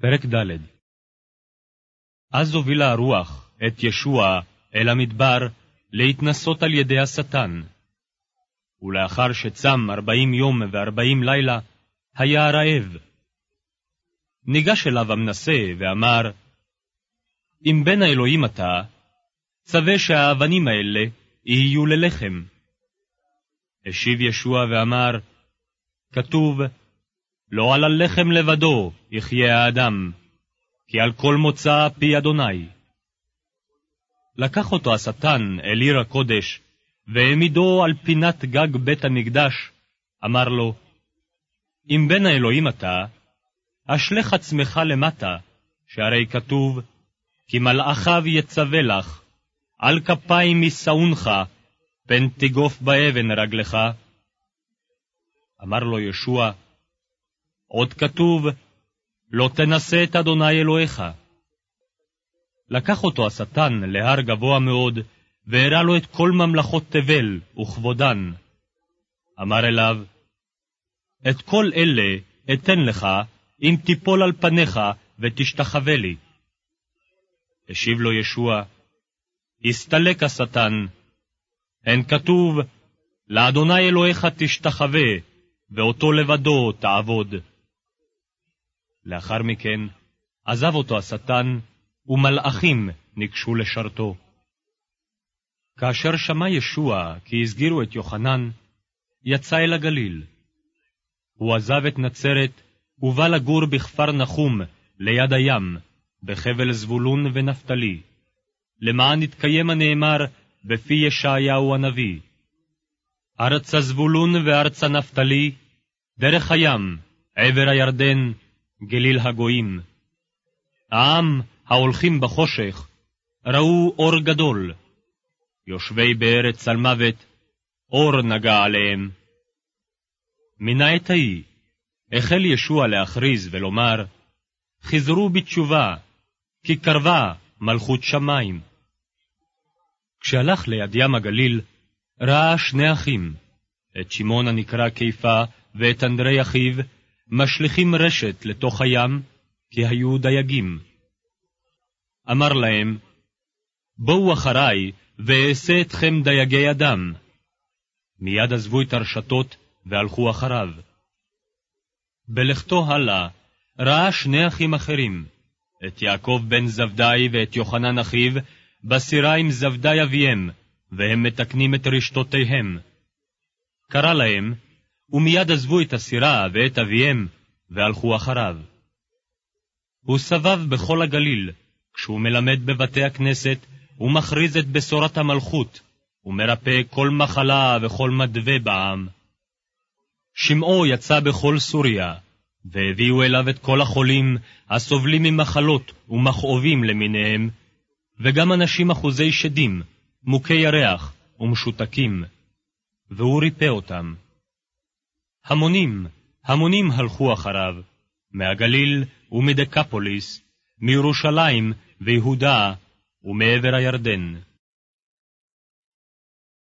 פרק ד' אז הובילה הרוח את ישוע אל המדבר להתנסות על ידי השטן. ולאחר שצם ארבעים יום וארבעים לילה, היה רעב. ניגש אליו המנסה ואמר, אם בן האלוהים אתה, צווה שהאבנים האלה יהיו ללחם. השיב ישוע ואמר, כתוב, לא על הלחם לבדו יחיה האדם, כי על כל מוצא פי אדוני. לקח אותו השטן אל עיר הקודש, והעמידו על פינת גג בית המקדש, אמר לו, אם בן האלוהים אתה, אשלך עצמך למטה, שהרי כתוב, כי מלאכיו יצווה לך, על כפיים יישאונך, פן תגוף באבן רגלך. אמר לו ישוע, עוד כתוב, לא תנסה את אדוני אלוהיך. לקח אותו השטן להר גבוה מאוד, והראה לו את כל ממלכות תבל וכבודן. אמר אליו, את כל אלה אתן לך, אם תיפול על פניך ותשתחווה לי. השיב לו ישוע, הסתלק השטן, הן כתוב, לאדוני אלוהיך תשתחווה, ואותו לבדו תעבוד. לאחר מכן עזב אותו השטן, ומלאכים ניגשו לשרתו. כאשר שמע ישוע כי הסגירו את יוחנן, יצא אל הגליל. הוא עזב את נצרת, ובא לגור בכפר נחום, ליד הים, בחבל זבולון ונפתלי, למען יתקיים הנאמר בפי ישעיהו הנביא. ארץ הזבולון וארץ הנפתלי, דרך הים, עבר הירדן, גליל הגויים. העם ההולכים בחושך ראו אור גדול. יושבי בארץ על מוות, אור נגע עליהם. מן העת ההיא החל ישוע להכריז ולומר, חזרו בתשובה, כי קרבה מלכות שמיים. כשהלך ליד ים הגליל, ראה שני אחים, את שמעון הנקרא קיפה ואת אנדרי אחיו, משליכים רשת לתוך הים, כי היו דייגים. אמר להם, בואו אחריי, ואעשה אתכם דייגי אדם. מיד עזבו את הרשתות והלכו אחריו. בלכתו הלאה, ראה שני אחים אחרים, את יעקב בן זבדי ואת יוחנן אחיו, בסירה עם זבדי אביהם, והם מתקנים את רשתותיהם. קרא להם, ומיד עזבו את הסירה ואת אביהם, והלכו אחריו. הוא סבב בכל הגליל, כשהוא מלמד בבתי הכנסת, ומכריז את בשורת המלכות, ומרפא כל מחלה וכל מדווה בעם. שמעו יצא בכל סוריה, והביאו אליו את כל החולים, הסובלים ממחלות ומכאובים למיניהם, וגם אנשים אחוזי שדים, מוכי ירח ומשותקים, והוא ריפא אותם. המונים, המונים הלכו אחריו, מהגליל ומדקפוליס, מירושלים ויהודה ומעבר הירדן.